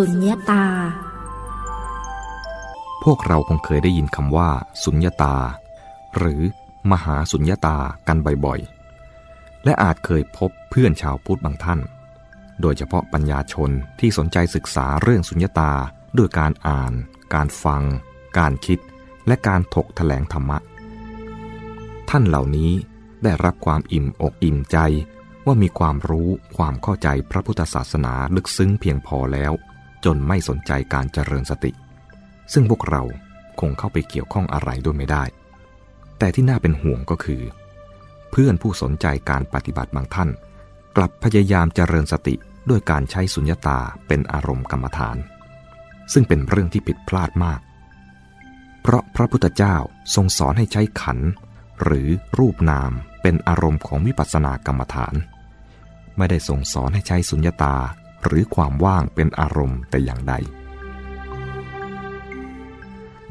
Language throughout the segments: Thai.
สุญญตา พวกเราคงเคยได้ยินคำว่า สุญญตา หรือมหาสุญญตากันบ่อยๆ และอาจเคยพบเพื่อนชาวพุทธบางท่าน โดยเฉพาะปัญญาชนที่สนใจศึกษาเรื่องสุญญตาด้วยการอ่าน การฟัง การคิด และการถกแถลงธรรมะ ท่านเหล่านี้ได้รับความอิ่มอกอิ่มใจว่ามีความรู้ความเข้าใจพระพุทธศาสนาลึกซึ้งเพียงพอแล้ว จนไม่สนใจการเจริญสติ ซึ่งพวกเราคงเข้าไปเกี่ยวข้องอะไรด้วยไม่ได้ แต่ที่น่าเป็นห่วงก็คือ เพื่อนผู้สนใจการปฏิบัติบางท่าน กลับพยายามเจริญสติด้วยการใช้สุญญตาเป็นอารมณ์กรรมฐาน ซึ่งเป็นเรื่องที่ผิดพลาดมาก เพราะพระพุทธเจ้าทรงสอนให้ใช้ขัน หรือรูปนามเป็นอารมณ์ของวิปัสสนากรรมฐาน ไม่ได้ส่งสอนให้ใช้สุญญตา หรือความว่างเป็นอารมณ์แต่อย่างใด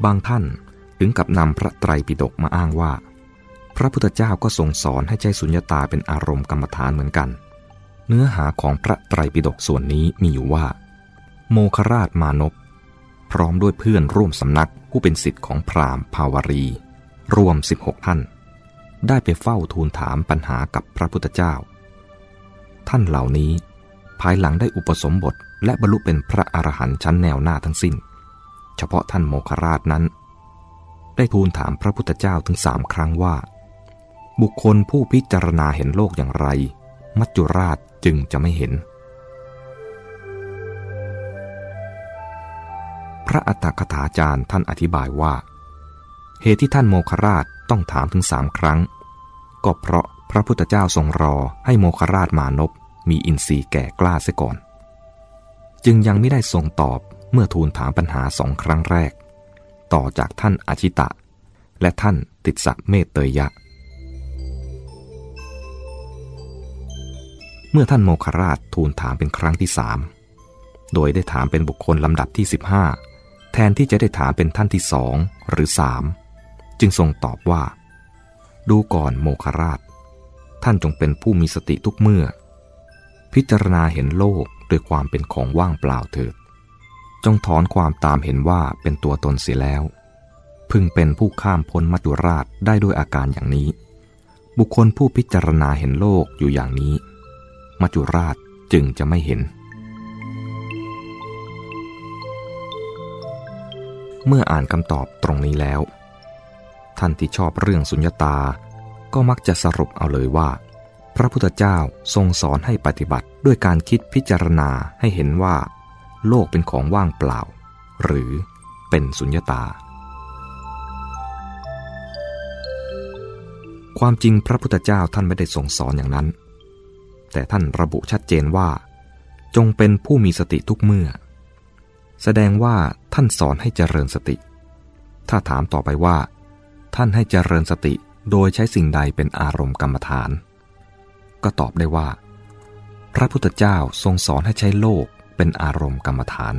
บางท่านถึงกับนำพระไตรปิฎกมาอ้างว่า พระพุทธเจ้าก็ทรงสอนให้ใช้สุญญตาเป็นอารมณ์กรรมฐานเหมือนกัน เนื้อหาของพระไตรปิฎกส่วนนี้มีอยู่ว่า โมคราชมานพพร้อมด้วยเพื่อนร่วมสำนักผู้เป็นสิทธิ์ของพราหมณ์ภาวรี รวม 16 ท่าน ได้ไปเฝ้าทูลถามปัญหากับพระพุทธเจ้า ท่านเหล่านี้ ภายหลังได้อุปสมบทและบรรลุเป็นพระอรหันต์ชั้นแนวหน้าทั้งสิ้น เฉพาะท่านโมคราชนั้น ได้ทูลถามพระพุทธเจ้าถึงสามครั้งว่า บุคคลผู้พิจารณาเห็นโลกอย่างไร มัจจุราชจึงจะไม่เห็น พระอัตถกถาจารย์ท่านอธิบายว่า เหตุที่ท่านโมคราชต้องถามถึงสามครั้ง ก็เพราะพระพุทธเจ้าทรงรอให้โมคราชมานพ มีอินทรีย์แก่กล้าเสียก่อน จึงยังไม่ได้ทรงตอบเมื่อทูลถามปัญหาสองครั้งแรก ต่อจากท่านอาชิตะ และท่านติดสะเมตเตยยะ เมื่อท่านโมคราชทูลถามเป็นครั้งที่สามโดยได้ถามเป็นบุคคลลำดับที่ 15 แทนที่จะได้ถามเป็นท่านที่สองหรือสามจึงทรงตอบว่า ดูก่อนโมคราช ท่านจงเป็นผู้มีสติทุกเมื่อ พิจารณาเห็นโลกด้วยความเป็นของว่างเปล่าเถิด จงถอนความตามเห็นว่าเป็นตัวตนเสียแล้ว พึงเป็นผู้ข้ามพ้นมัจจุราชได้ด้วยอาการอย่างนี้ บุคคลผู้พิจารณาเห็นโลกอยู่อย่างนี้ มัจจุราชจึงจะไม่เห็น เมื่ออ่านคำตอบตรงนี้แล้ว ท่านที่ชอบเรื่องสุญญตา ก็มักจะสรุปเอาเลยว่า พระพุทธเจ้าทรงสอนให้ปฏิบัติด้วยการคิดพิจารณาให้เห็นว่า โลกเป็นของว่างเปล่า หรือเป็นสุญญตา ความจริงพระพุทธเจ้าท่านไม่ได้ทรงสอนอย่างนั้น แต่ท่านระบุชัดเจนว่า จงเป็นผู้มีสติทุกเมื่อ แสดงว่าท่านสอนให้เจริญสติ ถ้าถามต่อไปว่า ท่านให้เจริญสติโดยใช้สิ่งใดเป็นอารมณ์กรรมฐาน ก็ตอบได้ว่า พระพุทธเจ้าทรงสอนให้ใช้โลกเป็นอารมณ์กรรมฐาน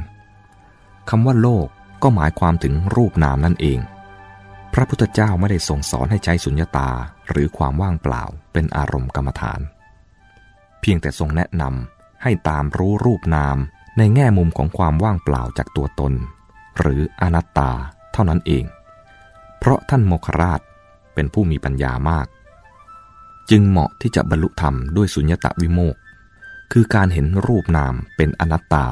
คำว่าโลกก็หมายความถึงรูปนามนั่นเอง พระพุทธเจ้าไม่ได้ทรงสอนให้ใช้สุญญตาหรือความว่างเปล่าเป็นอารมณ์กรรมฐาน เพียงแต่ทรงแนะนำให้ตามรู้รูปนามในแง่มุมของความว่างเปล่าจากตัวตน หรืออนัตตาเท่านั้นเอง เพราะท่านโมคราชเป็นผู้มีปัญญามาก จึงเหมาะที่จะบรรลุธรรมด้วยสุญญตวิโมกคือการเห็นรูปนามเป็นอนัตตา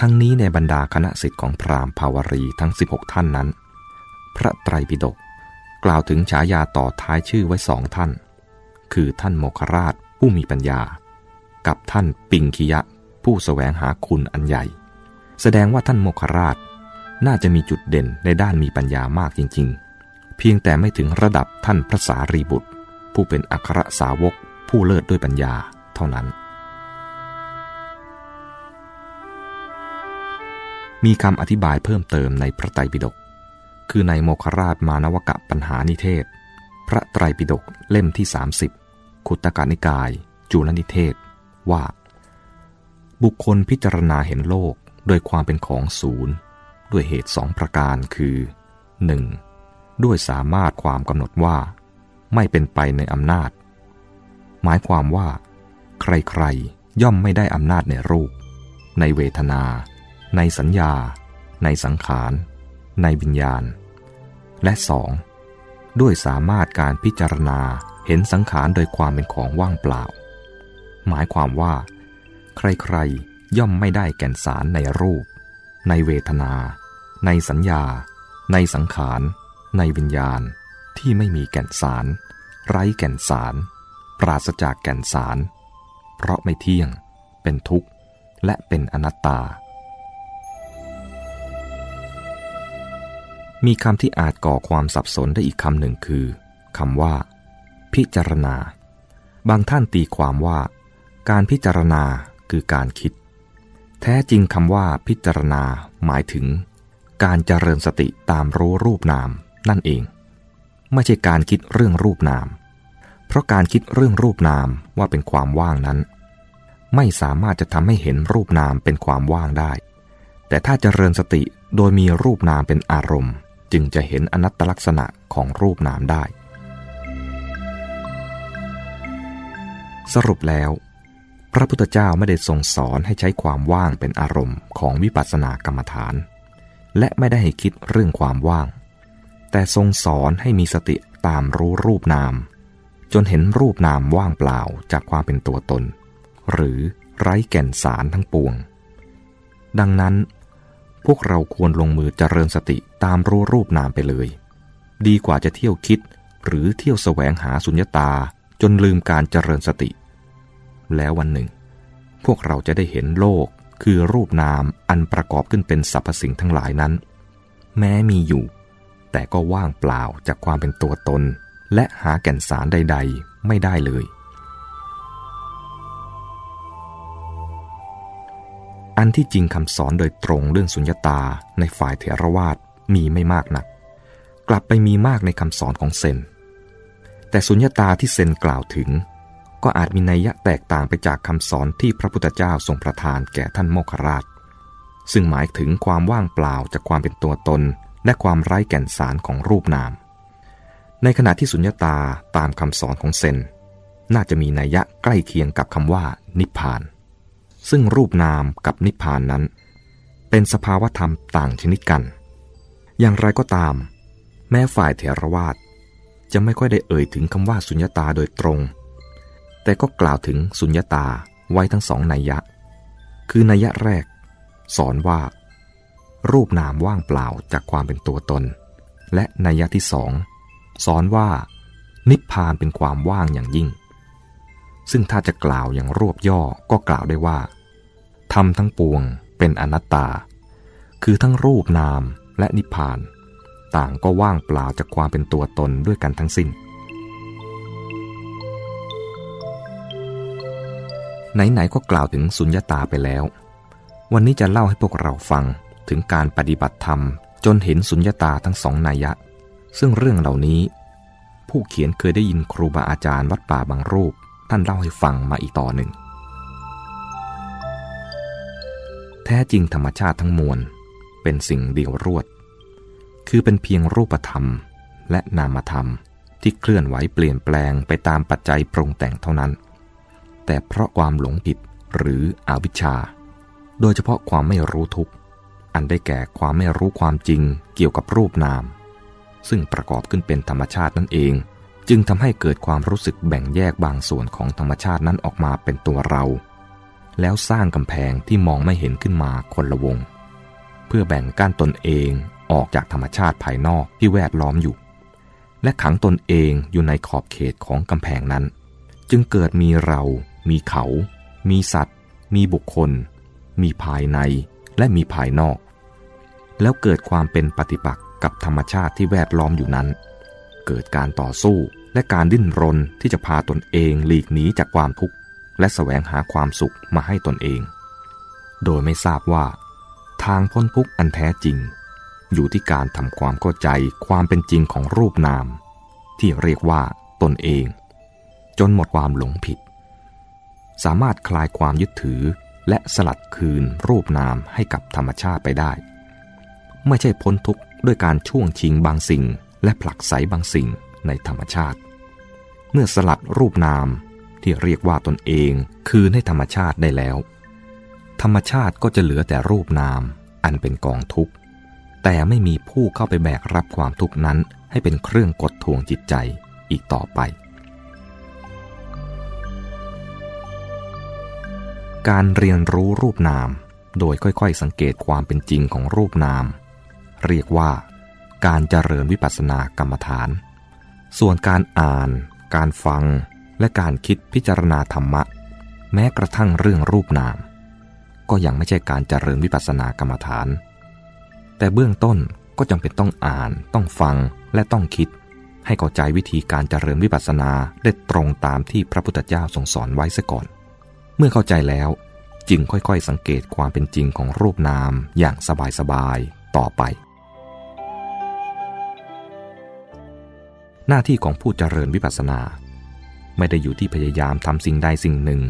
ทั้งนี้ในบรรดาคณะสิทธิ์ของพราหมณ์ภาวรีทั้ง 16 ท่านนั้น พระไตรปิฎกกล่าวถึงฉายาต่อท้ายชื่อไว้สองท่าน คือท่านโมคราชผู้มีปัญญา กับท่านปิงคิยะ ผู้สแสวงหาคุณอันใหญ่ แสดงว่าท่านโมคราช น่าจะมีจุดเด่นในด้านมีปัญญามากจริง ๆ เพียงแต่ไม่ถึงระดับท่านพระสารีบุตร ผู้เป็นอัครสาวกผู้เลิศด้วยปัญญาเท่านั้น มีคำอธิบายเพิ่มเติมในพระไตรปิฎก คือในโมคราชมานวกะปัญหานิเทศ พระไตรปิฎกเล่มที่ 30 ขุตกานิกาย จุลนิเทศ ว่า บุคคลพิจารณาเห็นโลกโดยความเป็นของศูนย์ ด้วยเหตุสองประการคือ 1. ด้วยสามารถความกำหนดว่า ไม่เป็นไปในอำนาจ หมายความว่า ใครๆย่อมไม่ได้อำนาจในรูป ในเวทนา ในสัญญา ในสังขาร ในวิญญาณ และสองด้วยสามารถการพิจารณาเห็นสังขารโดยความเป็นของว่างเปล่า หมายความว่า ใครๆย่อมไม่ได้แก่นสารในรูป ในเวทนา ในสัญญา ในสังขาร ในวิญญาณ ที่ไม่มีแก่นสาร ไร้แก่นสาร ปราศจากแก่นสาร เพราะไม่เที่ยง เป็นทุกข์ และเป็นอนัตตา มีคำที่อาจก่อความสับสนได้อีกคำหนึ่งคือคำว่า พิจารณา บางท่านตีความว่า การพิจารณาคือการคิด แท้จริงคำว่าพิจารณาหมายถึง การเจริญสติตามรู้รูปนามนั่นเอง ไม่ใช่การคิดเรื่องรูปนาม เพราะการคิดเรื่องรูปนามว่าเป็นความว่างนั้น ไม่สามารถจะทำให้เห็นรูปนามเป็นความว่างได้ แต่ถ้าจเจริญสติโดยมีรูปนามเป็นอารมณ์ จึงจะเห็นอนัตตลักษณะของรูปนามได้ สรุปแล้ว พระพุทธเจ้าไม่ได้ทรงสอนให้ใช้ความว่างเป็นอารมณ์ของวิปัสสนากรรมฐาน และไม่ได้ให้คิดเรื่องความว่าง แต่ทรงสอนให้มีสติตามรู้รูปนาม จนเห็นรูปนามว่างเปล่าจากความเป็นตัวตน หรือไร้แก่นสารทั้งปวง ดังนั้น พวกเราควรลงมือเจริญสติตามรู้รูปนามไปเลย ดีกว่าจะเที่ยวคิดหรือเที่ยวแสวงหาสุญญตาจนลืมการเจริญสติ แล้ววันหนึ่ง พวกเราจะได้เห็นโลกคือรูปนามอันประกอบขึ้นเป็นสรรพสิ่งทั้งหลายนั้น แม้มีอยู่ แต่ก็ว่างเปล่าจากความเป็นตัวตน และหาแก่นสารใด ๆ ไม่ได้เลย อันที่จริงคำสอนโดยตรงเรื่องสุญญตาในฝ่ายเถรวาทมีไม่มากนัก กลับไปมีมากในคำสอนของเซน แต่สุญญตาที่เซนกล่าวถึง ก็อาจมีนัยยะแตกต่างไปจากคำสอนที่พระพุทธเจ้าทรงประทานแก่ท่านโมคราช ซึ่งหมายถึงความว่างเปล่าจากความเป็นตัวตน และความไร้แก่นสารของรูปนาม ในขณะที่สุญญตาตามคำสอนของเซน น่าจะมีนัยยะใกล้เคียงกับคำว่า นิพพาน ซึ่งรูปนามกับนิพพานนั้น เป็นสภาวธรรมต่างชนิดกัน อย่างไรก็ตาม แม้ฝ่ายเถรวาทจะไม่ค่อยได้เอ่ยถึงคำว่าสุญญตาโดยตรง แต่ก็กล่าวถึงสุญญตาไว้ทั้งสองนัยยะ คือนัยยะแรก สอนว่า รูปนามว่างเปล่าจากความเป็นตัวตน และนัยยะที่สองสอนว่า นิพพานเป็นความว่างอย่างยิ่ง ซึ่งถ้าจะกล่าวอย่างรวบย่อก็กล่าวได้ว่าทำทั้งปวงเป็นอนัตตา คือทั้งรูปนามและนิพพาน ต่างก็ว่างเปล่าจากความเป็นตัวตนด้วยกันทั้งสิ้น ไหนๆก็กล่าวถึงสุญญตาไปแล้ว วันนี้จะเล่าให้พวกเราฟัง ถึงการปฏิบัติธรรม จนเห็นสุญญตาทั้งสองนัยยะ ซึ่งเรื่องเหล่านี้ ผู้เขียนเคยได้ยินครูบาอาจารย์วัดป่าบางรูป ท่านเล่าให้ฟังมาอีกต่อหนึ่ง แท้จริงธรรมชาติทั้งมวล เป็นสิ่งเดียวรวด คือเป็นเพียงรูปธรรมและนามธรรมที่เคลื่อนไหวเปลี่ยนแปลงไปตามปัจจัยปรุงแต่งเท่านั้น แต่เพราะความหลงผิดหรืออวิชชา โดยเฉพาะความไม่รู้ทุกข์ อันได้แก่ความไม่รู้ความจริงเกี่ยวกับรูปนาม ซึ่งประกอบขึ้นเป็นธรรมชาตินั่นเอง จึงทำให้เกิดความรู้สึกแบ่งแยกบางส่วนของธรรมชาตินั้นออกมาเป็นตัวเรา แล้วสร้างกำแพงที่มองไม่เห็นขึ้นมาคนละวง เพื่อแบ่งกั้นตนเองออกจากธรรมชาติภายนอกที่แวดล้อมอยู่ และขังตนเองอยู่ในขอบเขตของกำแพงนั้น จึงเกิดมีเรา มีเขา มีสัตว์ มีบุคคล มีภายใน และมีภายนอก แล้วเกิดความเป็นปฏิปักษ์กับธรรมชาติที่แวดล้อมอยู่นั้น เกิดการต่อสู้และการดิ้นรนที่จะพาตนเองหลีกหนีจากความทุกข์ และแสวงหาความสุขมาให้ตนเอง โดยไม่ทราบว่า ทางพ้นทุกข์อันแท้จริง อยู่ที่การทำความเข้าใจความเป็นจริงของรูปนาม ที่เรียกว่าตนเอง จนหมดความหลงผิด สามารถคลายความยึดถือ และสลัดคืนรูปนามให้กับธรรมชาติไปได้ ไม่ใช่พ้นทุกข์ด้วยการช่วงชิงบางสิ่ง และผลักไสบางสิ่งในธรรมชาติ เมื่อสลัดรูปนามที่เรียกว่าตนเองคืนให้ธรรมชาติได้แล้ว ธรรมชาติก็จะเหลือแต่รูปนามอันเป็นกองทุกข์แต่ไม่มีผู้เข้าไปแบกรับความทุกข์นั้นให้เป็นเครื่องกดทวงจิตใจอีกต่อไป การเรียนรู้รูปนาม โดยค่อยๆ สังเกตความเป็นจริงของรูปนาม เรียกว่า การเจริญวิปัสสนากรรมฐาน ส่วนการอ่าน การฟัง และการคิดพิจารณาธรรมะ แม้กระทั่งเรื่องรูปนาม ก็ยังไม่ใช่การเจริญวิปัสสนากรรมฐาน แต่เบื้องต้นก็จำเป็นต้องอ่าน ต้องฟังและต้องคิด ให้เข้าใจวิธีการเจริญวิปัสสนาได้ตรงตามที่พระพุทธเจ้าทรงสอนไว้ซะก่อน เมื่อเข้าใจแล้วจึงค่อยๆสังเกตความเป็นจริงของรูปนามอย่างสบายๆต่อไป หน้าที่ของผู้เจริญวิปัสสนา ไม่ได้อยู่ที่พยายามทำสิ่งใดสิ่งหนึ่ง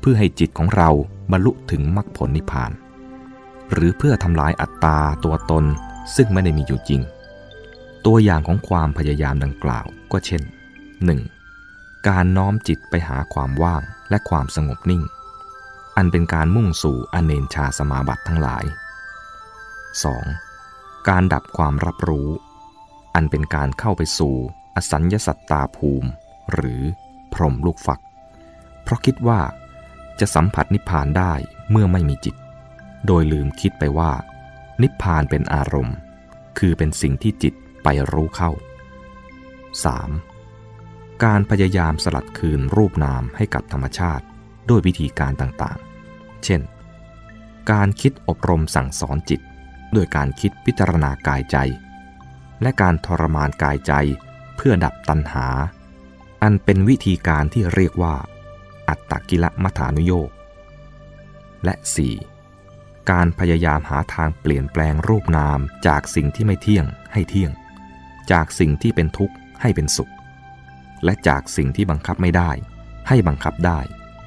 เพื่อให้จิตของเราบรรลุถึงมรรคผลนิพพาน หรือเพื่อทำลายอัตตาตัวตนซึ่งไม่ได้มีอยู่จริง ตัวอย่างของความพยายามดังกล่าวก็เช่น 1. การน้อมจิตไปหาความว่างและความสงบนิ่ง อันเป็นการมุ่งสู่อเนนชาสมาบัติทั้งหลาย 2. การดับความรับรู้ อันเป็นการเข้าไปสู่อสัญญสัตตาภูมิ หรือพรมลูกฝัก เพราะคิดว่าจะสัมผัสนิพพานได้เมื่อไม่มีจิต โดยลืมคิดไปว่า นิพพานเป็นอารมณ์ คือเป็นสิ่งที่จิตไปรู้เข้า 3. การพยายามสลัดคืนรูปนามให้กับธรรมชาติด้วยวิธีการต่างๆ เช่น การคิดอบรมสั่งสอนจิตด้วยการคิดพิจารณากายใจ และการทรมานกายใจเพื่อดับตัณหา อันเป็นวิธีการที่เรียกว่า อัตตกิลมัฐานุโยกและ 4. การพยายามหาทางเปลี่ยนแปลงรูปนามจากสิ่งที่ไม่เที่ยงให้เที่ยง จากสิ่งที่เป็นทุกข์ให้เป็นสุข และจากสิ่งที่บังคับไม่ได้ ให้บังคับได้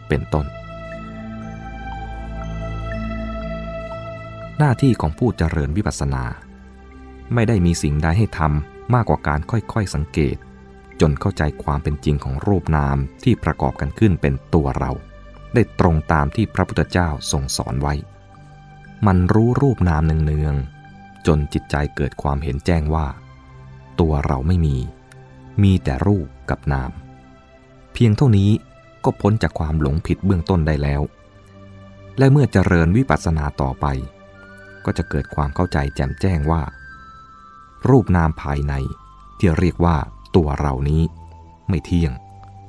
เป็นต้น หน้าที่ของผู้เจริญวิปัสสนา ไม่ได้มีสิ่งใดให้ทำมากกว่าการค่อยๆสังเกต จนเข้าใจความเป็นจริงของรูปนามที่ประกอบกันขึ้นเป็นตัวเรา ได้ตรงตามที่พระพุทธเจ้าทรงสอนไว้ มันรู้รูปนามเนืองๆจนจิตใจเกิดความเห็นแจ้งว่า ตัวเราไม่มี มีแต่รูปกับนาม เพียงเท่านี้ก็พ้นจากความหลงผิดเบื้องต้นได้แล้ว และเมื่อเจริญวิปัสสนาต่อไป ก็จะเกิดความเข้าใจแจ่มแจ้งว่า รูปนามภายในที่เรียกว่าตัวเรานี้ไม่เที่ยง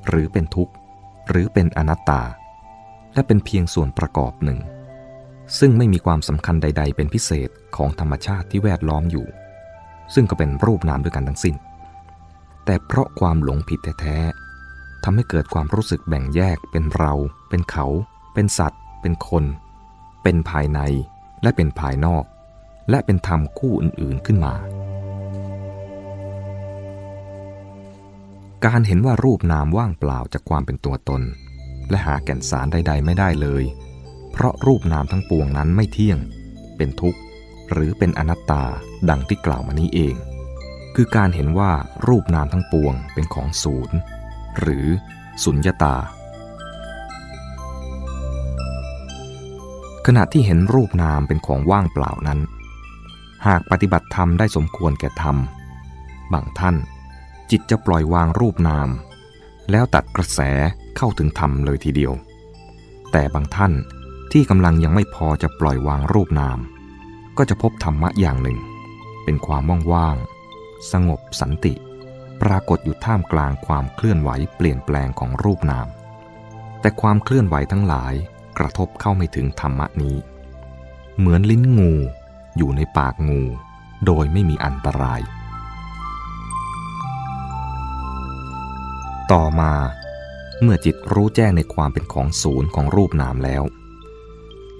หรือเป็นทุกข์ หรือเป็นอนัตตา และเป็นเพียงส่วนประกอบหนึ่ง ซึ่งไม่มีความสำคัญใด ๆ เป็นพิเศษของธรรมชาติที่แวดล้อมอยู่ ซึ่งก็เป็นรูปนามด้วยกันทั้งสิ้น แต่เพราะความหลงผิดแท้ๆทำให้เกิดความรู้สึกแบ่งแยกเป็นเรา เป็นเขา เป็นสัตว์ เป็นคน เป็นภายในและเป็นภายนอก และเป็นธรรมคู่อื่นๆขึ้นมา การเห็นว่ารูปนามว่างเปล่าจากความเป็นตัวตน และหาแก่นสารใด ๆ ไม่ได้เลย เพราะรูปนามทั้งปวงนั้นไม่เที่ยง เป็นทุกข์ หรือเป็นอนัตตาดังที่กล่าวมานี้เอง คือการเห็นว่ารูปนามทั้งปวงเป็นของศูนย์หรือสุญญตา ขณะที่เห็นรูปนามเป็นของว่างเปล่านั้น หากปฏิบัติธรรมได้สมควรแก่ธรรม บางท่าน จิตจะปล่อยวางรูปนาม แล้วตัดกระแสเข้าถึงธรรมเลยทีเดียว แต่บางท่านที่กำลังยังไม่พอจะปล่อยวางรูปนาม ก็จะพบธรรมะอย่างหนึ่ง เป็นความว่างๆ สงบสันติ ปรากฏอยู่ท่ามกลางความเคลื่อนไหวเปลี่ยนแปลงของรูปนาม แต่ความเคลื่อนไหวทั้งหลายกระทบเข้าไม่ถึงธรรมะนี้ เหมือนลิ้นงูอยู่ในปากงู โดยไม่มีอันตราย ต่อมาเมื่อจิตรู้แจ้งในความเป็นของศูนย์ของรูปนามแล้ว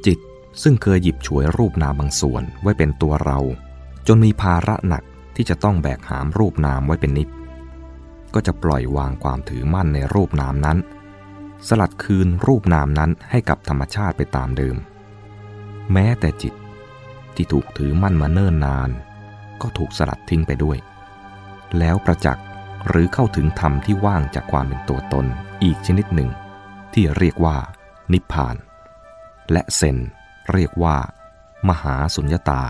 จิตซึ่งเคยหยิบฉวยรูปนามบางส่วนไว้เป็นตัวเรา จนมีภาระหนัก ที่จะต้องแบกหามรูปนามไว้เป็นนิพก็จะปล่อยวางความถือมั่นในรูปนามนั้น สลัดคืนรูปนามนั้นให้กับธรรมชาติไปตามเดิม แม้แต่จิตที่ถูกถือมั่นมาเนิ่นนาน ก็ถูกสลัดทิ้งไปด้วย แล้วประจักษ์หรือเข้าถึงธรรมที่ว่างจากความเป็นตัวตนอีกชนิดหนึ่ง ที่เรียกว่า นิพพาน และเซนเรียกว่า มหาสุญญตา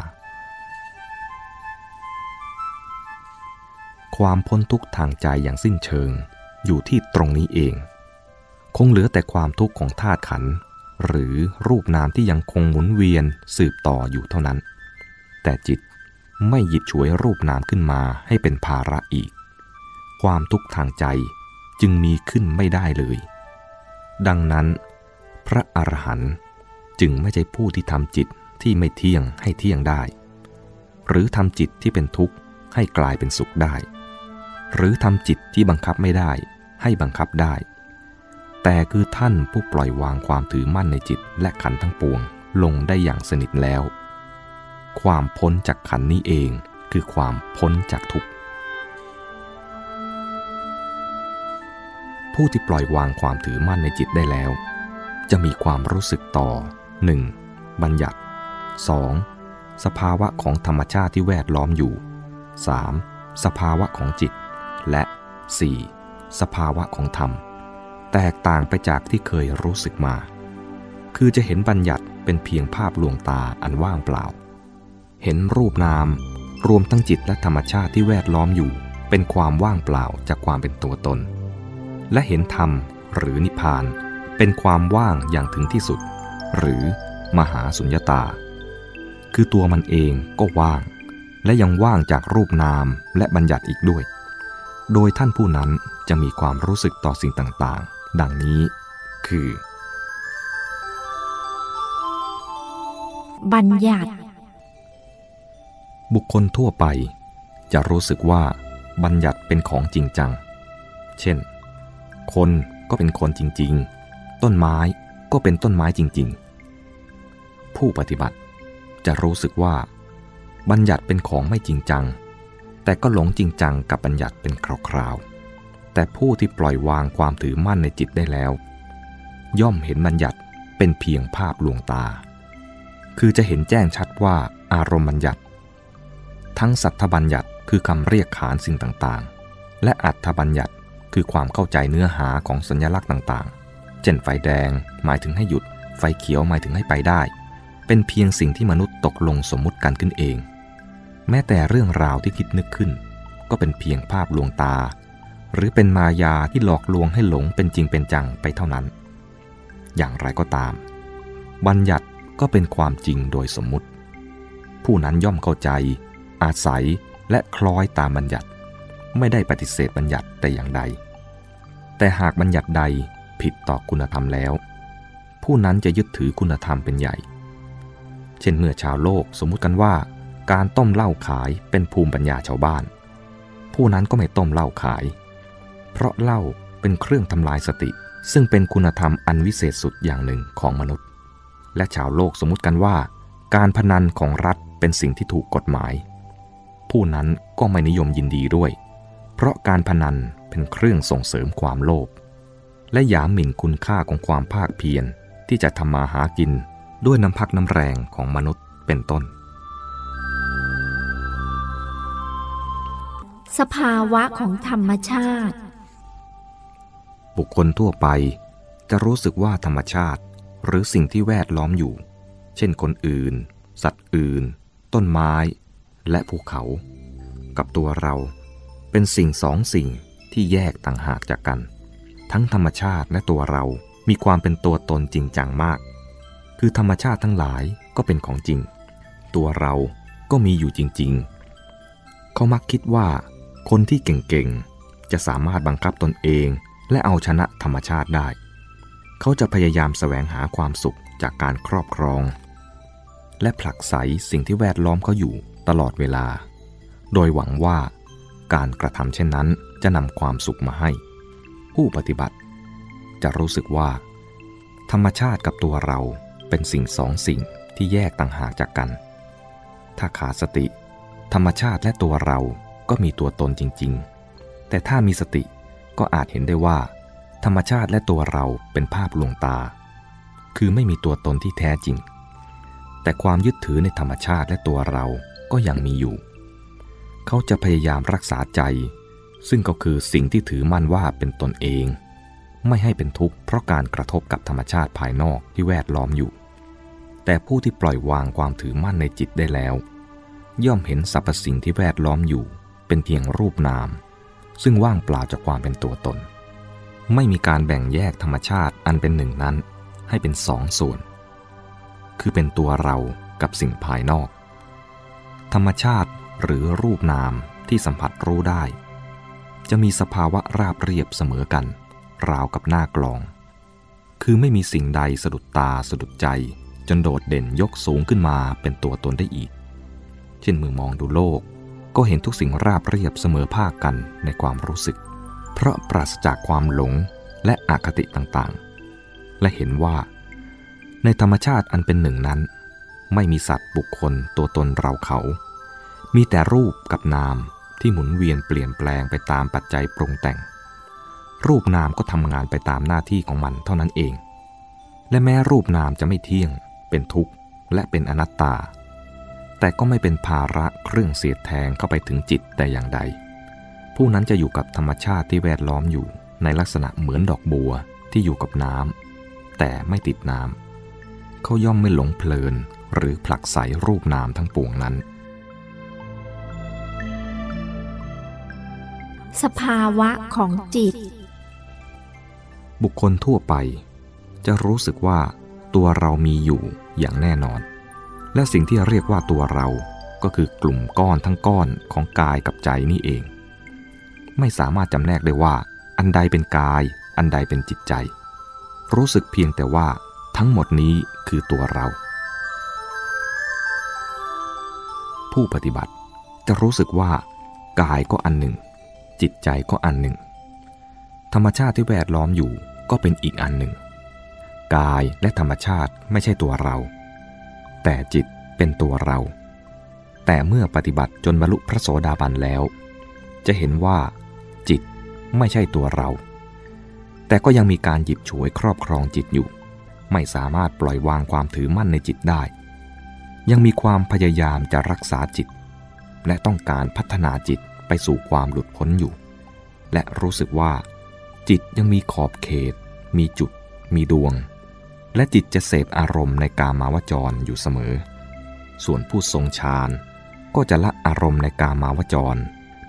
ความพ้นทุกข์ทางใจอย่างสิ้นเชิง อยู่ที่ตรงนี้เอง คงเหลือแต่ความทุกข์ของธาตุขัน หรือรูปนามที่ยังคงหมุนเวียนสืบต่ออยู่เท่านั้น แต่จิตไม่หยิบฉวยรูปนามขึ้นมาให้เป็นภาระอีก ความทุกข์ทางใจจึงมีขึ้นไม่ได้เลย ดังนั้น พระอรหันต์จึงไม่ใช่ผู้ที่ทำจิตที่ไม่เที่ยงให้เที่ยงได้ หรือทำจิตที่เป็นทุกข์ให้กลายเป็นสุขได้ หรือทำจิตที่บังคับไม่ได้ ให้บังคับได้ แต่คือท่านผู้ปล่อยวางความถือมั่นในจิตและขันทั้งปวงลงได้อย่างสนิทแล้ว ความพ้นจากขันนี้เองคือความพ้นจากทุกข์ผู้ที่ปล่อยวางความถือมั่นในจิตได้แล้ว จะมีความรู้สึกต่อ 1. บัญญัติ 2. สภาวะของธรรมชาติที่แวดล้อมอยู่ 3. สภาวะของจิต และ 4. สภาวะของธรรม แตกต่างไปจากที่เคยรู้สึกมา คือจะเห็นบัญญัติเป็นเพียงภาพลวงตาอันว่างเปล่า เห็นรูปนาม รวมทั้งจิตและธรรมชาติที่แวดล้อมอยู่ เป็นความว่างเปล่าจากความเป็นตัวตน และเห็นธรรมหรือนิพพาน เป็นความว่างอย่างถึงที่สุด หรือมหาสุญญตา คือตัวมันเองก็ว่าง และยังว่างจากรูปนามและบัญญัติอีกด้วย โดยท่านผู้นั้นจะมีความรู้สึกต่อสิ่งต่าง ๆ ดังนี้ คือ บัญญัติ บุคคลทั่วไป จะรู้สึกว่าบัญญัติเป็นของจริงจัง เช่น คนก็เป็นคนจริง ๆ ต้นไม้ก็เป็นต้นไม้จริง ๆ ผู้ปฏิบัติจะรู้สึกว่า บัญญัติเป็นของไม่จริงจัง แต่ก็หลงจริงจังกับบัญญัติเป็นคราวๆ แต่ผู้ที่ปล่อยวางความถือมั่นในจิตได้แล้ว ย่อมเห็นบัญญัติเป็นเพียงภาพลวงตา คือจะเห็นแจ้งชัดว่าอารมณ์บัญญัติ ทั้งสัทธบัญญัติคือคำเรียกขานสิ่งต่างๆ และอัตถบัญญัติคือความเข้าใจเนื้อหาของสัญลักษณ์ต่างๆ เช่นไฟแดงหมายถึงให้หยุด ไฟเขียวหมายถึงให้ไปได้ เป็นเพียงสิ่งที่มนุษย์ตกลงสมมุติกันขึ้นเอง แม้แต่เรื่องราวที่คิดนึกขึ้น ก็เป็นเพียงภาพลวงตา หรือเป็นมายาที่หลอกลวงให้หลงเป็นจริงเป็นจังไปเท่านั้น อย่างไรก็ตาม บัญญัติก็เป็นความจริงโดยสมมุติ ผู้นั้นย่อมเข้าใจ อาศัยและคล้อยตามบัญญัติ ไม่ได้ปฏิเสธบัญญัติแต่อย่างใด แต่หากบัญญัติใดผิดต่อคุณธรรมแล้ว ผู้นั้นจะยึดถือคุณธรรมเป็นใหญ่ เช่นเมื่อชาวโลกสมมุติกันว่า การต้มเหล้าขายเป็นภูมิปัญญาชาวบ้าน ผู้นั้นก็ไม่ต้มเหล้าขาย เพราะเหล้าเป็นเครื่องทำลายสติ ซึ่งเป็นคุณธรรมอันวิเศษสุดอย่างหนึ่งของมนุษย์ และชาวโลกสมมติกันว่า การพนันของรัฐเป็นสิ่งที่ถูกกฎหมาย ผู้นั้นก็ไม่นิยมยินดีด้วย เพราะการพนันเป็นเครื่องส่งเสริมความโลภและหยามหมิ่นคุณค่าของความภาคเพียรที่จะทำมาหากินด้วยน้ำพักน้ำแรงของมนุษย์เป็นต้น สภาวะของธรรมชาติ บุคคลทั่วไปจะรู้สึกว่าธรรมชาติ หรือสิ่งที่แวดล้อมอยู่ เช่นคนอื่น สัตว์อื่น ต้นไม้ และภูเขา กับตัวเราเป็นสิ่งสองสิ่งที่แยกต่างหากจากกัน ทั้งธรรมชาติและตัวเรามีความเป็นตัวตนจริงจังมาก คือธรรมชาติทั้งหลายก็เป็นของจริง ตัวเราก็มีอยู่จริง ๆ เขามักคิดว่า คนที่เก่งๆ จะสามารถบังคับตนเองและเอาชนะธรรมชาติได้ เขาจะพยายามแสวงหาความสุขจากการครอบครอง และผลักไสสิ่งที่แวดล้อมเขาอยู่ตลอดเวลา โดยหวังว่าการกระทำเช่นนั้นจะนำความสุขมาให้ ผู้ปฏิบัติ จะรู้สึกว่า ธรรมชาติกับตัวเราเป็นสิ่งสองสิ่งที่แยกต่างหากจากกัน ถ้าขาดสติ ธรรมชาติและตัวเรา ก็มีตัวตนจริง ๆ แต่ถ้ามีสติก็อาจเห็นได้ว่า ธรรมชาติและตัวเราเป็นภาพลวงตา คือไม่มีตัวตนที่แท้จริง แต่ความยึดถือในธรรมชาติและตัวเราก็ยังมีอยู่ เขาจะพยายามรักษาใจ ซึ่งก็คือสิ่งที่ถือมั่นว่าเป็นตนเอง ไม่ให้เป็นทุกข์เพราะการกระทบกับธรรมชาติภายนอกที่แวดล้อมอยู่ แต่ผู้ที่ปล่อยวางความถือมั่นในจิตได้แล้ว ย่อมเห็นสรรพสิ่งที่แวดล้อมอยู่ เป็นเพียงรูปนาม ซึ่งว่างเปล่าจากความเป็นตัวตน ไม่มีการแบ่งแยกธรรมชาติอันเป็นหนึ่งนั้น ให้เป็นสองส่วน คือเป็นตัวเรากับสิ่งภายนอก ธรรมชาติหรือรูปนามที่สัมผัสรู้ได้ จะมีสภาวะราบเรียบเสมอกัน ราวกับหน้ากลอง คือไม่มีสิ่งใดสะดุดตาสะดุดใจ จนโดดเด่นยกสูงขึ้นมาเป็นตัวตนได้อีก เช่นมือมองดูโลก ก็เห็นทุกสิ่งราบเรียบเสมอภาคกันในความรู้สึก เพราะปราศจากความหลงและอคติต่างๆ และเห็นว่า ในธรรมชาติอันเป็นหนึ่งนั้น ไม่มีสัตว์บุคคลตัวตนเราเขา มีแต่รูปกับนามที่หมุนเวียนเปลี่ยนแปลงไปตามปัจจัยปรุงแต่ง รูปนามก็ทำงานไปตามหน้าที่ของมันเท่านั้นเอง และแม้รูปนามจะไม่เที่ยง เป็นทุกข์ และเป็นอนัตตา แต่ก็ไม่เป็นภาระเครื่องเสียดแทงเข้าไปถึงจิตแต่อย่างใด ผู้นั้นจะอยู่กับธรรมชาติที่แวดล้อมอยู่ในลักษณะเหมือนดอกบัวที่อยู่กับน้ำแต่ไม่ติดน้ำเขาย่อมไม่หลงเพลินหรือผลักใสรูปนามทั้งปวงนั้น สภาวะของจิต บุคคลทั่วไป จะรู้สึกว่าตัวเรามีอยู่อย่างแน่นอน และสิ่งที่เรียกว่าตัวเราก็คือกลุ่มก้อนทั้งก้อนของกายกับใจนี่เอง ไม่สามารถจำแนกได้ว่า อันใดเป็นกาย อันใดเป็นจิตใจ รู้สึกเพียงแต่ว่าทั้งหมดนี้คือตัวเรา ผู้ปฏิบัติจะรู้สึกว่ากายก็อันหนึ่ง จิตใจก็อันหนึ่ง ธรรมชาติที่แวดล้อมอยู่ก็เป็นอีกอันหนึ่ง กายและธรรมชาติไม่ใช่ตัวเรา แต่จิตเป็นตัวเรา แต่เมื่อปฏิบัติจนบรรลุพระโสดาบันแล้ว จะเห็นว่า จิตไม่ใช่ตัวเรา แต่ก็ยังมีการหยิบฉวยครอบครองจิตอยู่ ไม่สามารถปล่อยวางความถือมั่นในจิตได้ ยังมีความพยายามจะรักษาจิต และต้องการพัฒนาจิตไปสู่ความหลุดพ้นอยู่ และรู้สึกว่า จิตยังมีขอบเขต มีจุด มีดวง และจิตจะเสพอารมณ์ในกามาวจรอยู่เสมอ ส่วนผู้ทรงฌานก็จะละอารมณ์ในกามาวจร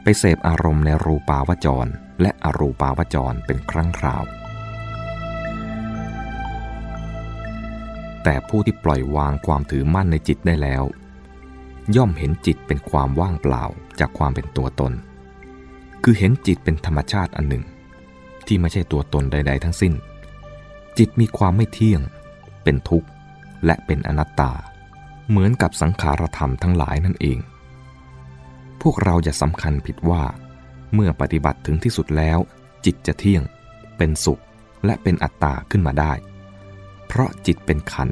ไปเสพอารมณ์ในรูปาวจร และอรูปาวจรเป็นครั้งคราว แต่ผู้ที่ปล่อยวางความถือมั่นในจิตได้แล้ว ย่อมเห็นจิตเป็นความว่างเปล่าจากความเป็นตัวตน คือเห็นจิตเป็นธรรมชาติอันหนึ่ง ที่ไม่ใช่ตัวตนใด ๆ ทั้งสิ้น จิตมีความไม่เที่ยง เป็นทุกข์ และเป็นอนัตตา เหมือนกับสังขารธรรมทั้งหลายนั่นเอง พวกเราจะสำคัญผิดว่า เมื่อปฏิบัติถึงที่สุดแล้ว จิตจะเที่ยง เป็นสุขและเป็นอัตตาขึ้นมาได้ เพราะจิตเป็นขัน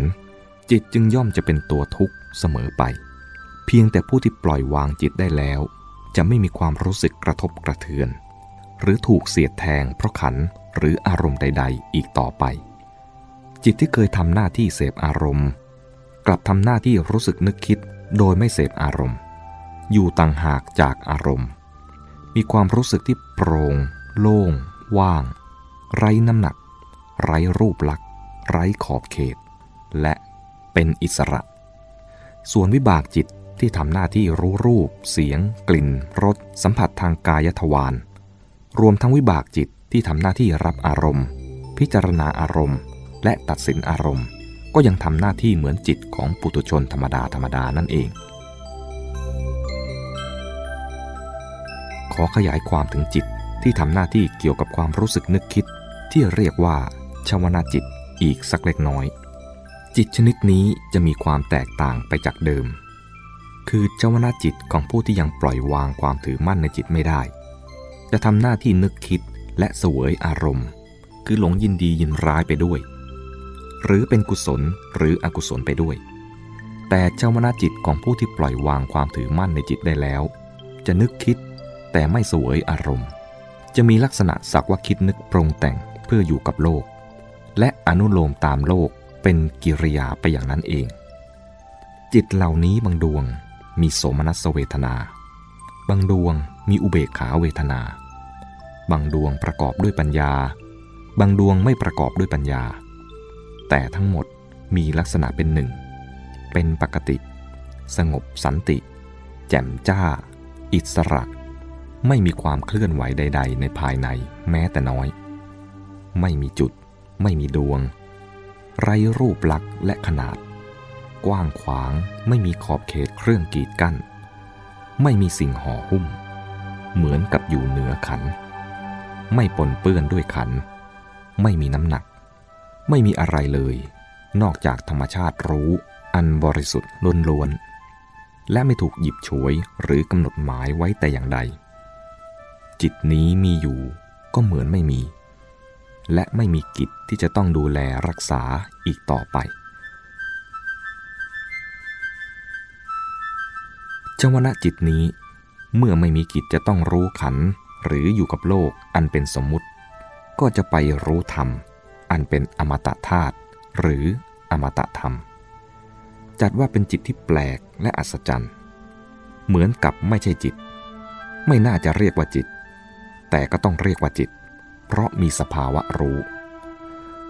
จิตจึงย่อมจะเป็นตัวทุกข์เสมอไป เพียงแต่ผู้ที่ปล่อยวางจิตได้แล้ว จะไม่มีความรู้สึกกระทบกระเทือน หรือถูกเสียดแทงเพราะขันหรืออารมณ์ใด ๆ อีกต่อไป จิตที่เคยทำหน้าที่เสพอารมณ์ กลับทำหน้าที่รู้สึกนึกคิดโดยไม่เสพอารมณ์ อยู่ต่างหากจากอารมณ์ มีความรู้สึกที่โปร่งโล่ง ว่าง ไร้น้ำหนัก ไร้รูปลักษณ์ ไร้ขอบเขต และเป็นอิสระ ส่วนวิบากจิตที่ทำหน้าที่รู้รูป เสียง กลิ่น รส สัมผัสทางกายทวาร รวมทั้งวิบากจิตที่ทำหน้าที่รับอารมณ์ พิจารณาอารมณ์ และตัดสินอารมณ์ ก็ยังทำหน้าที่เหมือนจิตของปุถุชนธรรมดาธรรมดานั่นเอง ขอขยายความถึงจิตที่ทำหน้าที่เกี่ยวกับความรู้สึกนึกคิด ที่เรียกว่าชวนาจิตอีกสักเล็กน้อย จิตชนิดนี้จะมีความแตกต่างไปจากเดิม คือเจวนาจิตของผู้ที่ยังปล่อยวางความถือมั่นในจิตไม่ได้ จะทำหน้าที่นึกคิดและเสวยอารมณ์ คือหลงยินดียินร้ายไปด้วย หรือเป็นกุศลหรืออกุศลไปด้วย แต่เจ้าวนาจิตของผู้ที่ปล่อยวางความถือมั่นในจิตได้แล้ว จะนึกคิดแต่ไม่เสวยอารมณ์ จะมีลักษณะสักว่าคิดนึกปรงแต่งเพื่ออยู่กับโลก และอนุโลมตามโลกเป็นกิริยาไปอย่างนั้นเอง จิตเหล่านี้บางดวงมีโสมนัสเวทนา บางดวงมีอุเบกขาเวทนา บางดวงประกอบด้วยปัญญา บางดวงไม่ประกอบด้วยปัญญา แต่ทั้งหมดมีลักษณะเป็นหนึ่ง เป็นปกติ สงบสันติ แจ่มจ้า อิสระ ไม่มีความเคลื่อนไหวใด ๆ ในภายในแม้แต่น้อย ไม่มีจุด ไม่มีดวง ไรรูปลักษณ์และขนาด กว้างขวางไม่มีขอบเขตเครื่องกีดกั้น ไม่มีสิ่งห่อหุ้ม เหมือนกับอยู่เหนือขัน ไม่ปนเปื้อนด้วยขัน ไม่มีน้ำหนัก ไม่มีอะไรเลย นอกจากธรรมชาติรู้อันบริสุทธิ์ล้วนๆ และไม่ถูกหยิบฉวยหรือกำหนดหมายไว้แต่อย่างใด จิตนี้มีอยู่ก็เหมือนไม่มี และไม่มีกิจที่จะต้องดูแลรักษาอีกต่อไปจวนะจิตนี้เมื่อไม่มีกิจจะต้องรู้ขันหรืออยู่กับโลกอันเป็นสมมุติ ก็จะไปรู้ธรรม อันเป็นอมตะธาตุหรืออมตะธรรม จัดว่าเป็นจิตที่แปลกและอัศจรรย์ เหมือนกับไม่ใช่จิต ไม่น่าจะเรียกว่าจิต แต่ก็ต้องเรียกว่าจิต เพราะมีสภาวะรู้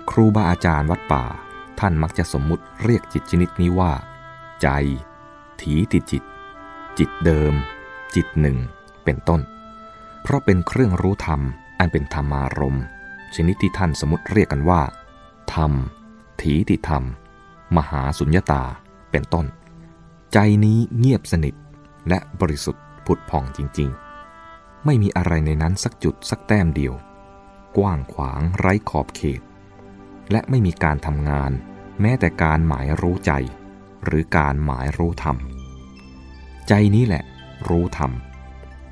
ครูบาอาจารย์วัดป่าท่านมักจะสมมุติเรียกจิตชนิดนี้ว่า ใจ ถีติจิต จิตเดิม จิตหนึ่ง เป็นต้น เพราะเป็นเครื่องรู้ธรรมอันเป็นธรรมารมณ์ ชนิดที่ท่านสมมติเรียกกันว่า ธรรม ถีติธรรม มหาสุญญตา เป็นต้น ใจนี้เงียบสนิทและบริสุทธิ์ผุดผ่องจริง ๆ ไม่มีอะไรในนั้นสักจุดสักแต้มเดียว กว้างขวางไร้ขอบเขต และไม่มีการทำงาน แม้แต่การหมายรู้ใจ หรือการหมายรู้ธรรม ใจนี้แหละ รู้ธรรม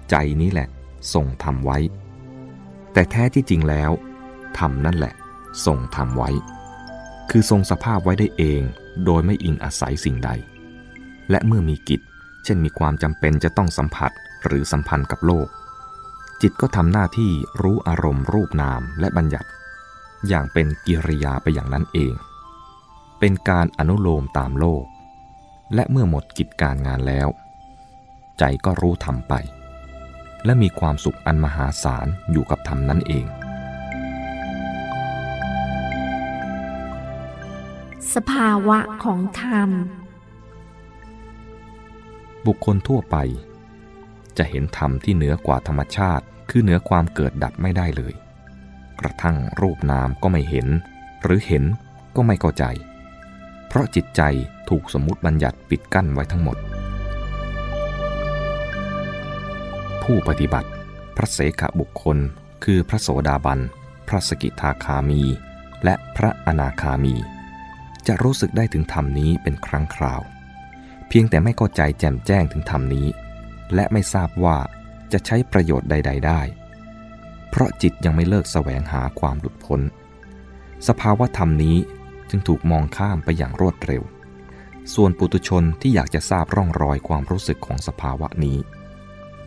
ใจนี้แหละทรงธรรมไว้ แต่แท้ที่จริงแล้ว ธรรมนั่นแหละ ทรงธรรมไว้ คือทรงสภาพไว้ได้เองโดยไม่อิงอาศัยสิ่งใด และเมื่อมีกิจ เช่นมีความจำเป็นจะต้องสัมผัสหรือสัมพันธ์กับโลก จิตก็ทำหน้าที่รู้อารมณ์รูปนามและบัญญัติ อย่างเป็นกิริยาไปอย่างนั้นเอง เป็นการอนุโลมตามโลก และเมื่อหมดกิจการงานแล้ว ใจก็รู้ธรรมไป และมีความสุขอันมหาศาลอยู่กับธรรมนั้นเอง สภาวะของธรรม บุคคลทั่วไป จะเห็นธรรมที่เหนือกว่าธรรมชาติ คือเหนือความเกิดดับไม่ได้เลย กระทั่งรูปนามก็ไม่เห็น หรือเห็นก็ไม่เข้าใจ เพราะจิตใจถูกสมมติบัญญัติปิดกั้นไว้ทั้งหมด ผู้ปฏิบัติ พระเสขบุคคล คือพระโสดาบัน พระสกิทาคามี และพระอนาคามี จะรู้สึกได้ถึงธรรมนี้เป็นครั้งคราว เพียงแต่ไม่เข้าใจแจ่มแจ้งถึงธรรมนี้ และไม่ทราบว่าจะใช้ประโยชน์ใด ๆ ได้ เพราะจิตยังไม่เลิกแสวงหาความหลุดพ้น สภาวะธรรมนี้จึงถูกมองข้ามไปอย่างรวดเร็ว ส่วนปุตุชนที่อยากจะทราบร่องรอยความรู้สึกของสภาวะนี้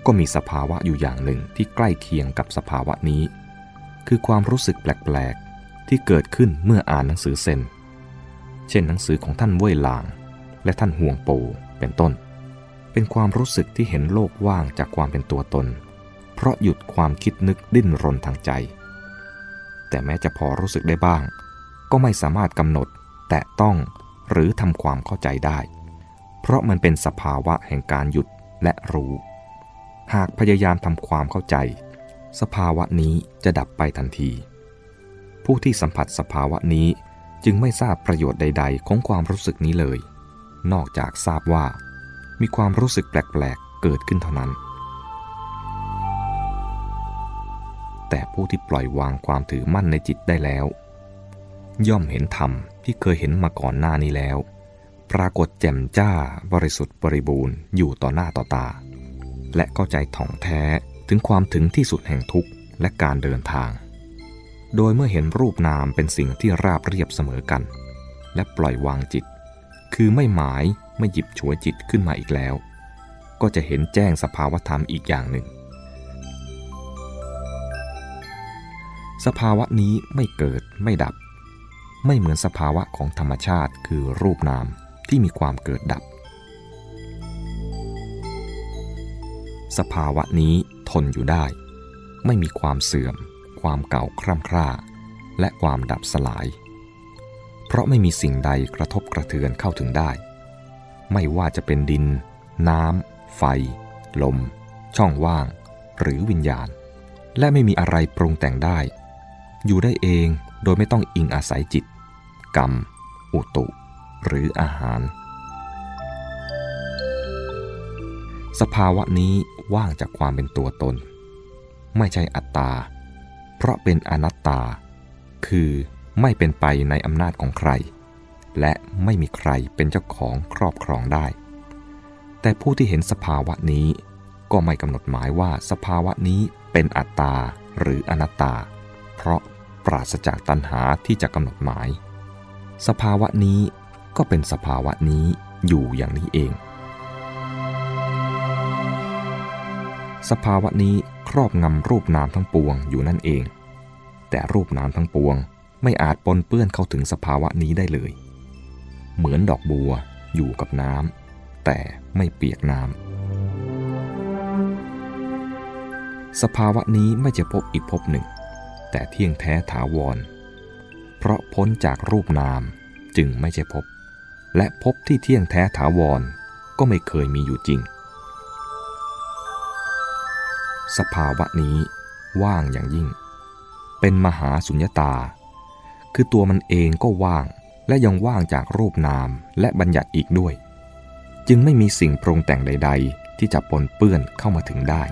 ก็มีสภาวะอยู่อย่างหนึ่งที่ใกล้เคียงกับสภาวะนี้ คือความรู้สึกแปลก ๆ ที่เกิดขึ้นเมื่ออ่านหนังสือเซน เช่นหนังสือของท่านเว่ยหลาง และท่านห่วงโปเป็นต้น เป็นความรู้สึกที่เห็นโลกว่างจากความเป็นตัวตน เพราะหยุดความคิดนึกดิ้นรนทางใจ แต่แม้จะพอรู้สึกได้บ้าง ก็ไม่สามารถกำหนดแตะต้องหรือทำความเข้าใจได้ เพราะมันเป็นสภาวะแห่งการหยุดและรู้ หากพยายามทำความเข้าใจ สภาวะนี้จะดับไปทันที ผู้ที่สัมผัสสภาวะนี้ จึงไม่ทราบประโยชน์ใด ๆ ของความรู้สึกนี้เลย นอกจากทราบว่า มีความรู้สึกแปลกๆเกิดขึ้นเท่านั้น แต่ผู้ที่ปล่อยวางความถือมั่นในจิตได้แล้ว ย่อมเห็นธรรมที่เคยเห็นมาก่อนหน้านี้แล้ว ปรากฏแจ่มจ้าบริสุทธิ์บริบูรณ์อยู่ต่อหน้าต่อตา และเข้าใจถ่องแท้ถึงความถึงที่สุดแห่งทุกข์และการเดินทาง โดยเมื่อเห็นรูปนามเป็นสิ่งที่ราบเรียบเสมอกัน และปล่อยวางจิต คือไม่หมายไม่หยิบฉวยจิตขึ้นมาอีกแล้ว ก็จะเห็นแจ้งสภาวธรรมอีกอย่างหนึ่ง สภาวะนี้ไม่เกิดไม่ดับ ไม่เหมือนสภาวะของธรรมชาติคือรูปนามที่มีความเกิดดับ สภาวะนี้ทนอยู่ได้ ไม่มีความเสื่อม ความเก่าคร่ำคร่า และความดับสลาย เพราะไม่มีสิ่งใดกระทบกระเทือนเข้าถึงได้ ไม่ว่าจะเป็นดิน น้ำ ไฟ ลม ช่องว่าง หรือวิญญาณ และไม่มีอะไรปรุงแต่งได้ อยู่ได้เองโดยไม่ต้องอิงอาศัยจิต กรรม อุตุ หรืออาหาร สภาวะนี้ว่างจากความเป็นตัวตน ไม่ใช่อัตตา เพราะเป็นอนัตตา คือไม่เป็นไปในอำนาจของใคร และไม่มีใครเป็นเจ้าของครอบครองได้ แต่ผู้ที่เห็นสภาวะนี้ ก็ไม่กำหนดหมายว่าสภาวะนี้เป็นอัตตาหรืออนัตตา เพราะปราศจากตัณหาที่จะกำหนดหมาย สภาวะนี้ก็เป็นสภาวะนี้อยู่อย่างนี้เอง สภาวะนี้ ครอบงำรูปนามทั้งปวงอยู่นั่นเอง แต่รูปนามทั้งปวงไม่อาจปนเปื้อนเข้าถึงสภาวะนี้ได้เลย เหมือนดอกบัวอยู่กับน้ำแต่ไม่เปียกน้ำสภาวะนี้ไม่จะพบอีกพบหนึ่ง แต่เที่ยงแท้ถาวร เพราะพ้นจากรูปนามจึงไม่ใช่พบ และพบที่เที่ยงแท้ถาวรก็ไม่เคยมีอยู่จริง สภาวะนี้ว่างอย่างยิ่ง เป็นมหาสุญญตา คือตัวมันเองก็ว่างและยังว่างจากรูปนามและบัญญัติอีกด้วย จึงไม่มีสิ่งปรุงแต่งใด ๆ ที่จะปนเปื้อนเข้ามาถึงได้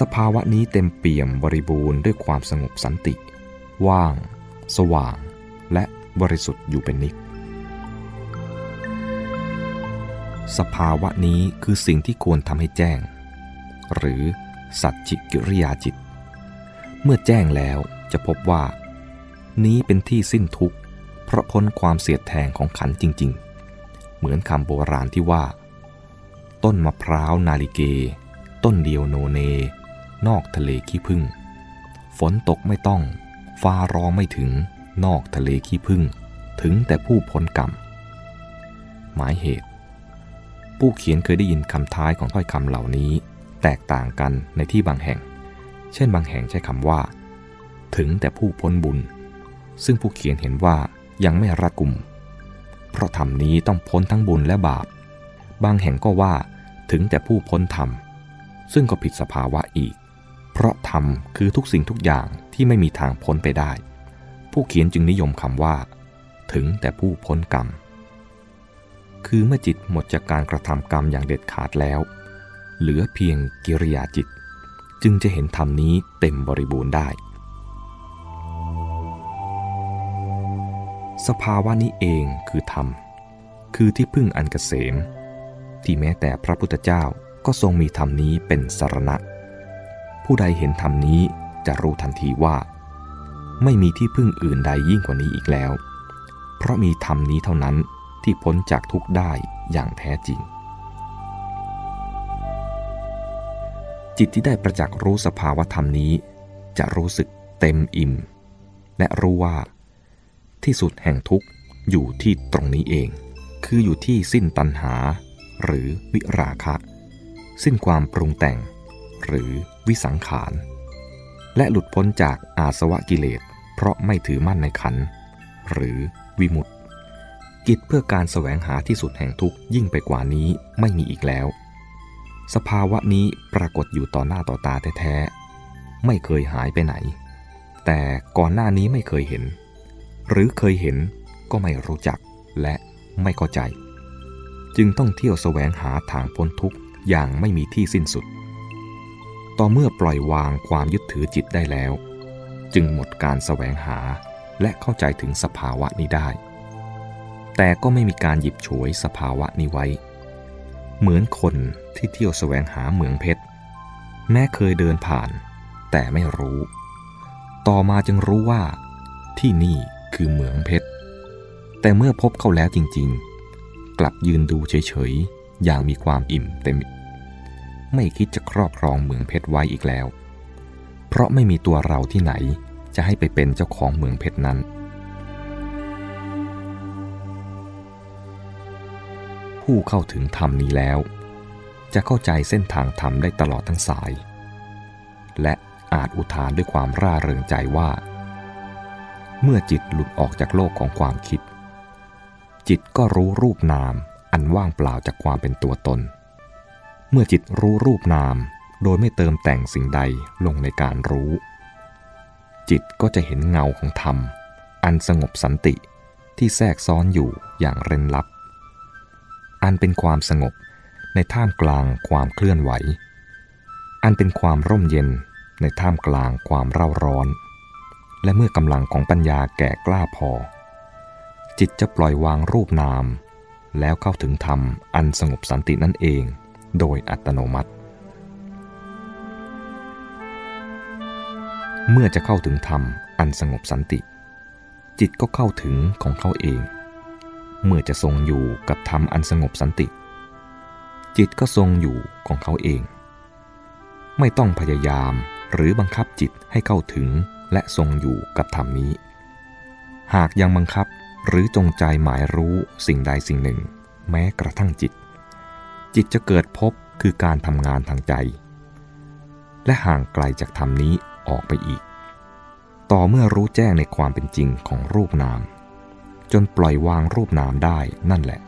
สภาวะนี้เต็มเปี่ยมบริบูรณ์ด้วยความสงบสันติ ว่าง สว่าง และบริสุทธิ์อยู่เป็นนิจ สภาวะนี้คือสิ่งที่ควรทำให้แจ้ง หรือสัจจิกิริยาจิต เมื่อแจ้งแล้วจะพบว่า นี้เป็นที่สิ้นทุกข์ เพราะพ้นความเสียดแทงของขันจริง ๆ เหมือนคำโบราณที่ว่า ต้นมะพร้าวนาลิเก ต้นเดียวโนเน นอกทะเลขี้พึ่ง ฝนตกไม่ต้อง ฟ้าร้องไม่ถึง นอกทะเลขี้พึ่ง ถึงแต่ผู้พ้นกรรม หมายเหตุ ผู้เขียนเคยได้ยินคำท้ายของถ้อยคำเหล่านี้ แตกต่างกันในที่บางแห่ง เช่นบางแห่งใช้คำว่า ถึงแต่ผู้พ้นบุญ ซึ่งผู้เขียนเห็นว่ายังไม่รัดกุม เพราะธรรมนี้ต้องพ้นทั้งบุญและบาป บางแห่งก็ว่าถึงแต่ผู้พ้นธรรม ซึ่งก็ผิดสภาวะอีก เพราะธรรมคือทุกสิ่งทุกอย่างที่ไม่มีทางพ้นไปได้ ผู้เขียนจึงนิยมคำว่า ถึงแต่ผู้พ้นกรรม คือเมื่อจิตหมดจากการกระทำกรรมอย่างเด็ดขาดแล้ว เหลือเพียงกิริยาจิต จึงจะเห็นธรรมนี้เต็มบริบูรณ์ได้ สภาวะนี้เองคือธรรม คือที่พึ่งอันกเกษม ที่แม้แต่พระพุทธเจ้าก็ทรงมีธรรมนี้เป็นสารณะ ผู้ใดเห็นธรรมนี้จะรู้ทันทีว่า ไม่มีที่พึ่งอื่นใดยิ่งกว่านี้อีกแล้ว เพราะมีธรรมนี้เท่านั้น ที่พ้นจากทุกข์ได้อย่างแท้จริง จิตที่ได้ประจักษ์รู้สภาวธรรมนี้ จะรู้สึกเต็มอิ่ม และรู้ว่า ที่สุดแห่งทุกข์อยู่ที่ตรงนี้เอง คืออยู่ที่สิ้นตัณหา หรือวิราคะ สิ้นความปรุงแต่ง หรือวิสังขาร และหลุดพ้นจากอาสวะกิเลส เพราะไม่ถือมั่นในขัน หรือวิมุตติ กิจเพื่อการแสวงหาที่สุดแห่งทุกข์ยิ่งไปกว่านี้ไม่มีอีกแล้ว สภาวะนี้ปรากฏอยู่ต่อหน้าต่อตาแท้ๆ ไม่เคยหายไปไหน แต่ก่อนหน้านี้ไม่เคยเห็น หรือเคยเห็นก็ไม่รู้จักและไม่เข้าใจ จึงต้องเที่ยวแสวงหาทางพ้นทุกข์อย่างไม่มีที่สิ้นสุด ต่อเมื่อปล่อยวางความยึดถือจิตได้แล้ว จึงหมดการแสวงหาและเข้าใจถึงสภาวะนี้ได้ แต่ก็ไม่มีการหยิบฉวยสภาวะนี้ไว้ เหมือนคนที่เที่ยวแสวงหาเหมืองเพชร แม้เคยเดินผ่าน แต่ไม่รู้ ต่อมาจึงรู้ว่า ที่นี่คือเหมืองเพชร แต่เมื่อพบเข้าแล้วจริงๆ กลับยืนดูเฉยๆ อย่างมีความอิ่มเต็ม ไม่คิดจะครอบครองเหมืองเพชรไว้อีกแล้ว เพราะไม่มีตัวเราที่ไหนจะให้ไปเป็นเจ้าของเหมืองเพชรนั้น ผู้เข้าถึงธรรมนี้แล้ว จะเข้าใจเส้นทางธรรมได้ตลอดทั้งสาย และอาจอุทานด้วยความร่าเริงใจว่า เมื่อจิตหลุดออกจากโลกของความคิด จิตก็รู้รูปนามอันว่างเปล่าจากความเป็นตัวตน เมื่อจิตรู้รูปนามโดยไม่เติมแต่งสิ่งใดลงในการรู้ จิตก็จะเห็นเงาของธรรม อันสงบสันติที่แทรกซ้อนอยู่อย่างเร้นลับ อันเป็นความสงบในท่ามกลางความเคลื่อนไหว อันเป็นความร่มเย็นในท่ามกลางความเร่าร้อน และเมื่อกำลังของปัญญาแก่กล้าพอ จิตจะปล่อยวางรูปนาม แล้วเข้าถึงธรรมอันสงบสันตินั่นเอง โดยอัตโนมัติ เมื่อจะเข้าถึงธรรมอันสงบสันติ จิตก็เข้าถึงของเขาเอง เมื่อจะทรงอยู่กับธรรมอันสงบสันติ จิตก็ทรงอยู่ของเขาเอง ไม่ต้องพยายามหรือบังคับจิตให้เข้าถึงและทรงอยู่กับธรรมนี้ หากยังบังคับหรือจงใจหมายรู้สิ่งใดสิ่งหนึ่ง แม้กระทั่งจิต จิตจะเกิดพบคือการทำงานทางใจ และห่างไกลจากธรรมนี้ออกไปอีก ต่อเมื่อรู้แจ้งในความเป็นจริงของรูปนาม จนปล่อยวางรูปนามได้นั่นแหละ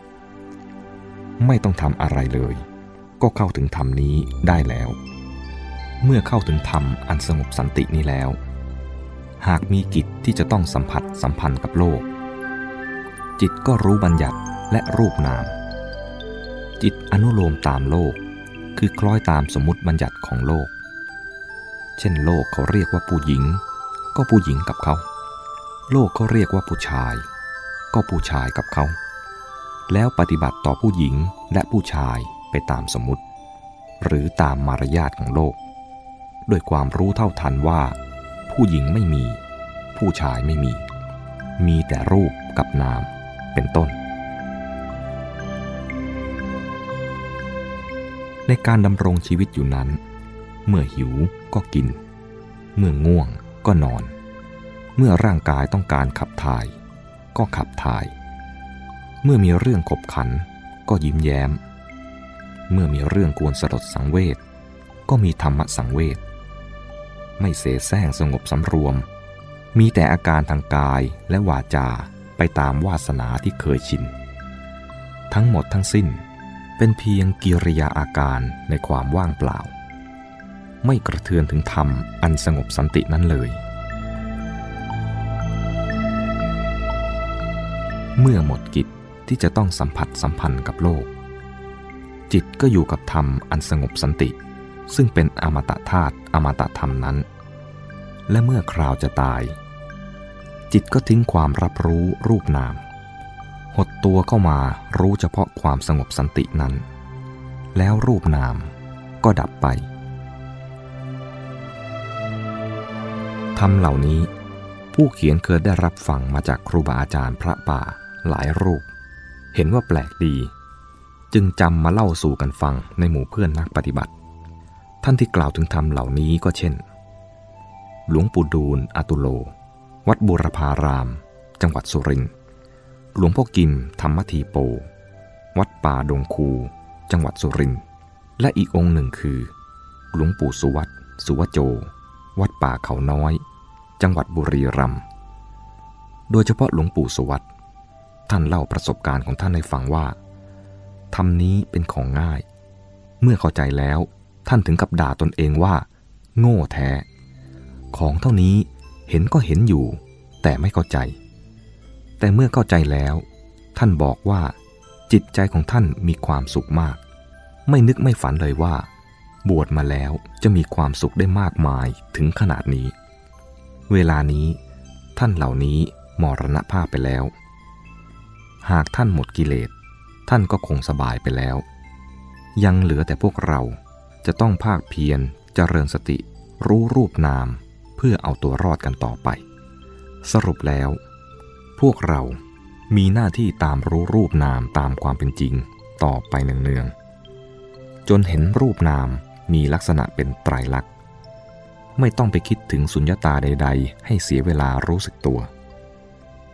ไม่ต้องทำอะไรเลย ก็เข้าถึงธรรมนี้ได้แล้ว เมื่อเข้าถึงธรรมอันสงบสันตินี้แล้ว หากมีกิจที่จะต้องสัมผัสสัมพันธ์กับโลก จิตก็รู้บัญญัติและรูปนาม จิตอนุโลมตามโลก คือคล้อยตามสมมติบัญญัติของโลก เช่นโลกเขาเรียกว่าผู้หญิง ก็ผู้หญิงกับเขา โลกเขาเรียกว่าผู้ชาย ก็ผู้ชายกับเขา แล้วปฏิบัติต่อผู้หญิงและผู้ชายไปตามสมมติ หรือตามมารยาทของโลก ด้วยความรู้เท่าทันว่า ผู้หญิงไม่มี ผู้ชายไม่มี มีแต่รูปกับนามเป็นต้น ในการดำรงชีวิตอยู่นั้น เมื่อหิวก็กิน เมื่อง่วงก็นอน เมื่อร่างกายต้องการขับถ่าย ก็ขับถ่าย เมื่อมีเรื่องขบขันก็ยิ้มแย้ม เมื่อมีเรื่องกวนสลดสังเวชก็มีธรรมะสังเวชไม่เสแสร้งสงบสำรวม มีแต่อาการทางกายและวาจาไปตามวาสนาที่เคยชิน ทั้งหมดทั้งสิ้นเป็นเพียงกิริยาอาการในความว่างเปล่า ไม่กระเทือนถึงธรรมอันสงบสันตินั้นเลย เมื่อหมดกิจที่จะต้องสัมผัสสัมพันธ์กับโลก จิตก็อยู่กับธรรมอันสงบสันติ ซึ่งเป็นอมตะธาตุอมตะธรรมนั้น และเมื่อคราวจะตาย จิตก็ทิ้งความรับรู้รูปนาม หดตัวเข้ามารู้เฉพาะความสงบสันตินั้น แล้วรูปนามก็ดับไปธรรมเหล่านี้ผู้เขียนเคยได้รับฟังมาจากครูบาอาจารย์พระป่า หลายรูป เห็นว่าแปลกดี จึงจำมาเล่าสู่กันฟังในหมู่เพื่อนนักปฏิบัติ ท่านที่กล่าวถึงธรรมเหล่านี้ก็เช่น หลวงปู่ดูลอตุโล วัดบุรพาราม จังหวัดสุรินทร์หลวงพ่อกิมธรรมทีโป วัดป่าดงคู จังหวัดสุรินทร์และอีกองค์หนึ่งคือ หลวงปู่สุวัตสุวโจ วัดป่าเขาน้อย จังหวัดบุรีรัมย์โดยเฉพาะหลวงปู่สุวัต ท่านเล่าประสบการณ์ของท่านให้ฟังว่าทำนี้เป็นของง่าย เมื่อเข้าใจแล้วท่านถึงกับด่าตนเองว่า โง่แท้ ของเท่านี้เห็นก็เห็นอยู่ แต่ไม่เข้าใจ แต่เมื่อเข้าใจแล้ว ท่านบอกว่า จิตใจของท่านมีความสุขมาก ไม่นึกไม่ฝันเลยว่า บวชมาแล้วจะมีความสุขได้มากมายถึงขนาดนี้ เวลานี้ ท่านเหล่านี้มรณภาพไปแล้ว หากท่านหมดกิเลส ท่านก็คงสบายไปแล้ว ยังเหลือแต่พวกเราจะต้องภาคเพียรเจริญสติ รู้รูปนาม เพื่อเอาตัวรอดกันต่อไป สรุปแล้ว พวกเรามีหน้าที่ตามรู้รูปนามตามความเป็นจริงต่อไปเนืองๆจนเห็นรูปนามมีลักษณะเป็นไตรลักษณ์ ไม่ต้องไปคิดถึงสุญญตาใด ๆ ให้เสียเวลารู้สึกตัว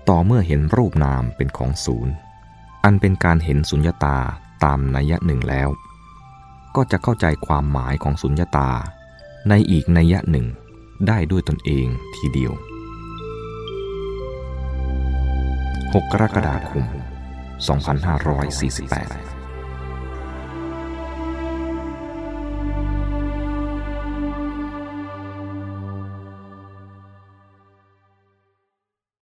ต่อเมื่อเห็นรูปนามเป็นของศูนย์ อันเป็นการเห็นสุญญตาตามนัยหนึ่งแล้ว ก็จะเข้าใจความหมายของสุญญตา ในอีกนัยหนึ่งได้ด้วยตนเองทีเดียว 6 กรกฎาคม 2534 2548